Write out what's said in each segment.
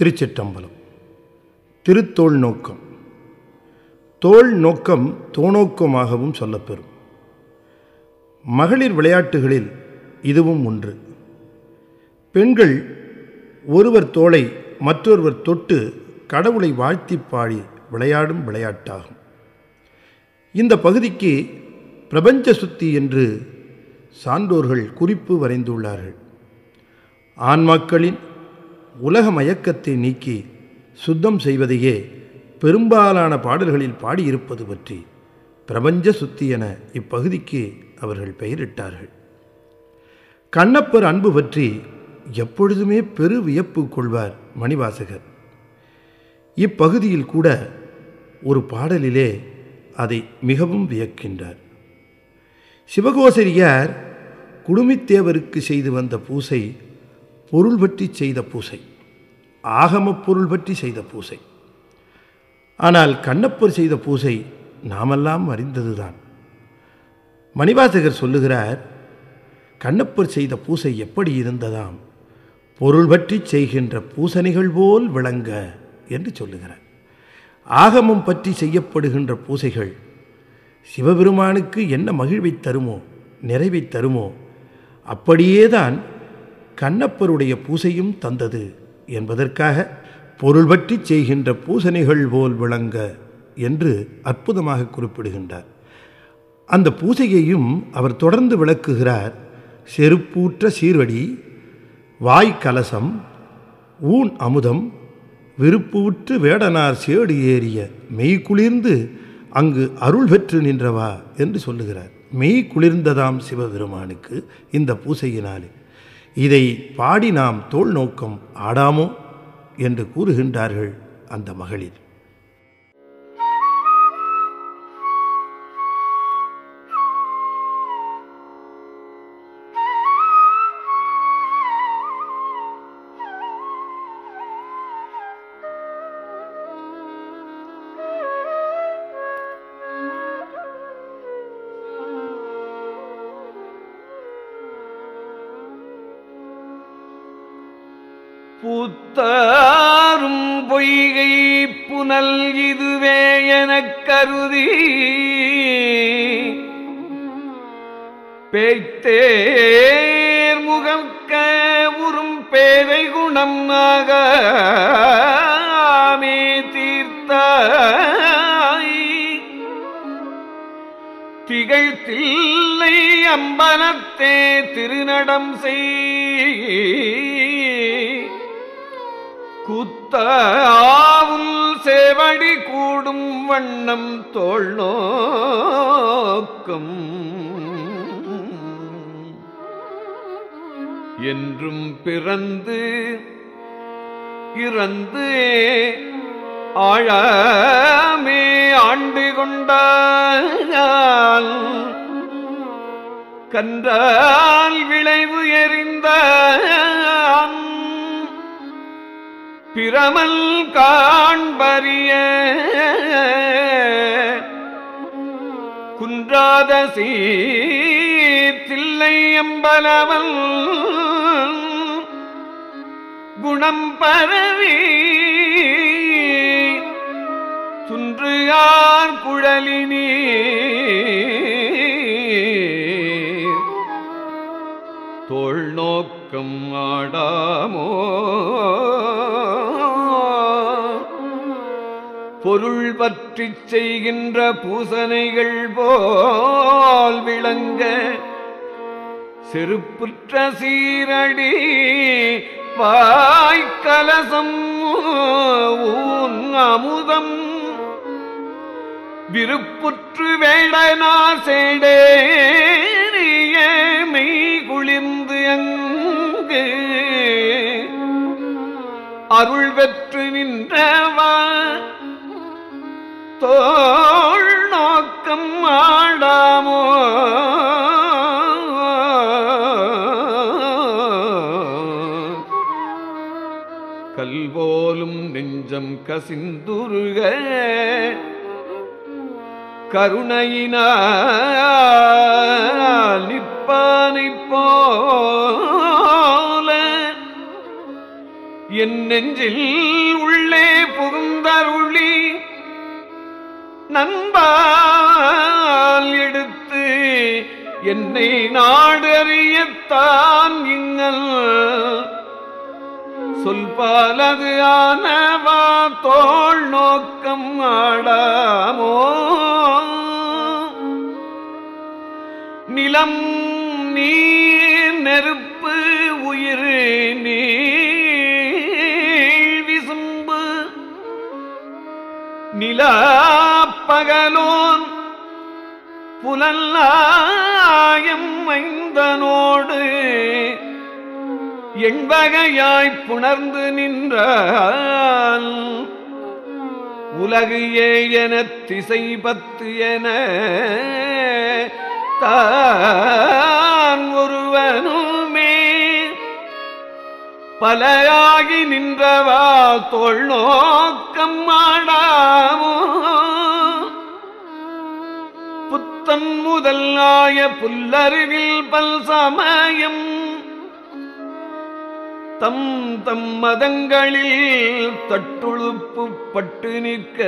திருச்சிற்றம்பலம். திருத்தோள் நோக்கம். தோள் நோக்கம் தோணோக்கமாகவும் சொல்லப்பெறும். மகளிர் விளையாட்டுகளில் இதுவும் ஒன்று. பெண்கள் ஒருவர் தோளை மற்றொருவர் தொட்டு கடவுளை வாழ்த்தி பாடி விளையாடும் விளையாட்டாகும். இந்த பகுதிக்கு பிரபஞ்ச சுத்தி என்று சான்றோர்கள் குறிப்பு வரைந்துள்ளார்கள். ஆன்மாக்களின் உலக மயக்கத்தை நீக்கி சுத்தம் செய்வதையே பெரும்பாலான பாடல்களில் பாடியிருப்பது பற்றி பிரபஞ்ச சுத்தி என இப்பகுதிக்கு அவர்கள் பெயரிட்டார்கள். கண்ணப்பர் அன்பு பற்றி எப்பொழுதுமே பெரு வியப்பு கொள்வார் மணிவாசகர். இப்பகுதியில் கூட ஒரு பாடலிலே அதை மிகவும் வியக்கின்றார். சிவகோசரியார் குடுமித்தேவருக்கு செய்து வந்த பூசை பொருள் பற்றி செய்த பூசை. ஆகமப் பொருள் பற்றி செய்த பூசை. ஆனால் கண்ணப்பர் செய்த பூசை நாமெல்லாம் அறிந்ததுதான். மணிவாசகர் சொல்லுகிறார் கண்ணப்பர் செய்த பூசை எப்படி இருந்ததாம்? பொருள் பற்றி செய்கின்ற பூசணிகள் போல் விளங்க என்று சொல்லுகிறார். ஆகமம் பற்றி செய்யப்படுகின்ற பூசைகள் சிவபெருமானுக்கு என்ன மகிழ்வை தருமோ நிறைவை தருமோ அப்படியேதான் கண்ணப்பருடைய பூசையும் தந்தது என்பதற்காக பொருள் பற்றி செய்கின்ற பூசணிகள் போல் விளங்க என்று அற்புதமாக குறிப்பிடுகின்றார். அந்த பூசையையும் அவர் தொடர்ந்து விளக்குகிறார். செருப்பூற்ற சீர்வடி வாய் கலசம் ஊன் அமுதம் விருப்பூற்று வேடனார் சேடு ஏறிய மெய் குளிர்ந்து அங்கு அருள் பெற்று நின்றவா என்று சொல்லுகிறார். மெய் குளிர்ந்ததாம் சிவபெருமானுக்கு இந்த பூசையினாலே. இதை பாடி நாம் தோல் நோக்கம் ஆடாமோ? என்று கூறுகின்றார்கள் அந்த மகளிர். புத்தாரும் பொய்கை புனல் இதுவே எனக் கருதி. பேய்த்தேர் முகம் கவுறும் பேதை குணம் ஆகாமே தீர்த்தாய். திகழ்த்தில்லை அம்பலத்தே திருநடம் செய். குத்தாவுல் சேவடி கூடும் வண்ணம் தோல் நோக்கம் என்றும் பிறந்து இறந்து ஆழமே ஆண்டு கொண்டால் கன்றால் விளைவு எறிந்த பிரமல் காண்பறிய. குன்றாத சீர்த்தில்லை அம்பலவல் குணம் பரவி துன்றுகார் குழலினி. தோல் நோக்கம் ஆடாமோ பொருள் பற்றிச் செய்கின்ற பூசனைகள் போல் விளங்க செருப்புற்ற சீரடி வாய்க்கலசம் ஊன் அமுதம். விருப்புற்று வேடனா சேடேறிய மெய் குளிர்ந்து அங்கு. அருள் பெற்று நின்றவா தோல் நோக்கம் ஆடாமோ? கல்போலும் நெஞ்சம் கசிந்துருக கருணையினால் நிற்பானை போல. என் நெஞ்சில் அன்பால் எடுத்து என்னை நாடறியத்தான் இங்கல் சொல்பாலது ஆனவா தோல் நோக்கம் ஆடாமோ? நிலம் நீர் நெருப்பு உயிர் நீர். நில பகலோன் புலல்லாயம் ஐந்தனோடு எண்பகையாய்ப் புணர்ந்து நின்றால் உலகு ஏயன திசை பத்து என தா பலையாகி நின்றவா தோள் நோக்கம் ஆடாமோ? புத்தன் முதல் ஆய புல்லருவில் பல் சமயம். தம் தம் மதங்களில் தட்டுழுப்பு பட்டு நிற்க.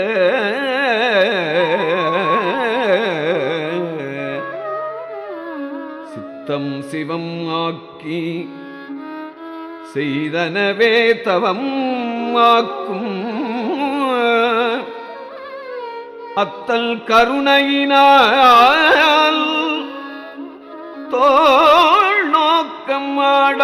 சித்தம் சிவம் ஆக்கி செய்தனவே தவம் ஆக்கும். அத்தல் கருணையினால் தோல் நோக்கம் ஆட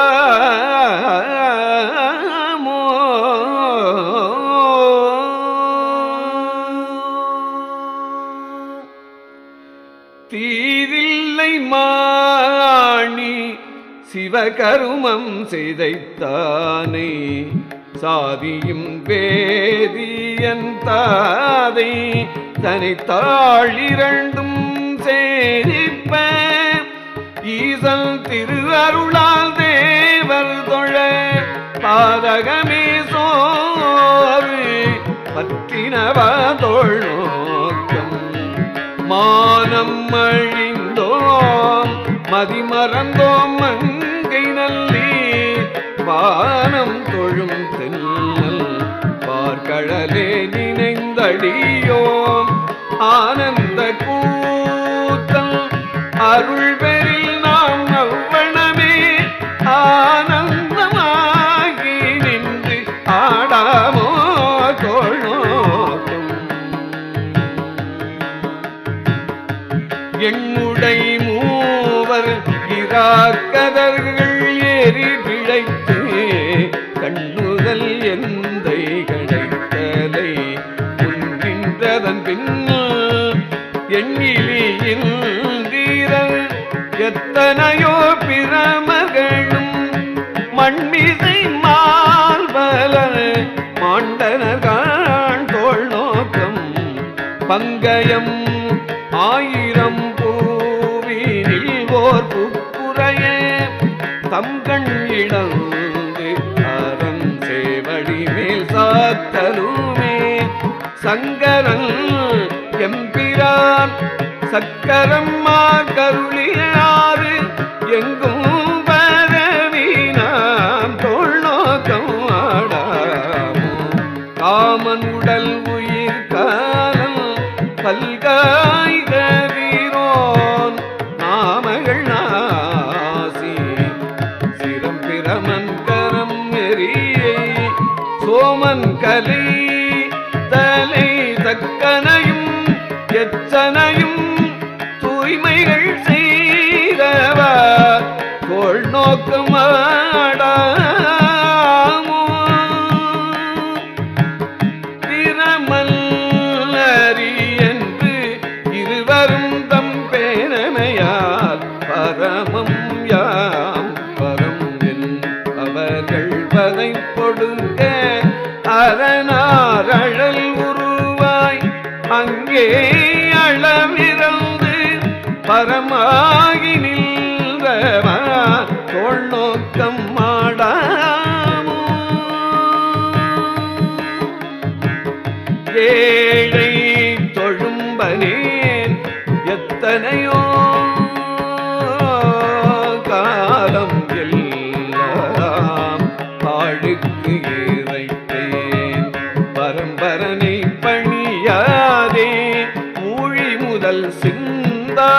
சிவகருமம் செய்தைத்தானே. சாதியும் வேதியன் தாதை தனித்தாழிரண்டும் தாழிரண்டும் சேரிப்ப ஈசல் திருவருளால் தேவர் தொழ பாதகமே சோறு பற்றினவா தோள் மானம் அழிந்தோம் மதிமறந்தோம் ஆனந்த கூத்தம். அருள் பெறில் நாம் அவ்வளமே ஆனந்தமாகி நின்று ஆடாமோ தோழோக்கும் எண்ணுடை மூவர் இராக்கதர்கள் ஏறி பிழைத்து எத்தனையோ பிரமகளும் மண்மிசை மால்வலர் மாண்டனர் காண் நோக்கம் பங்கயம் ஆயிரம் பூவினில் ஓர் புப்புறைய தம்கண் இழந்து அறம் சேவடி மேல் சாத்தலுமே. சங்கரன் எம்பிரான் சக்கரம்மா கருளியாறு சோமன் கலை தலை தக்கனையும் எச்சனையும் தூய்மைகள் செய்தவா தோள் நோக்கமாடாமோ அளவிறந்து பரமாகி நின்றவா தோழ்நோக்கம் மாடாமோ ஏழை தொழும்பனேன் எத்தனையோ காலம் எல்லாம் பாழுக்கு இறைத்தேன் பரம்பரனை சிந்தா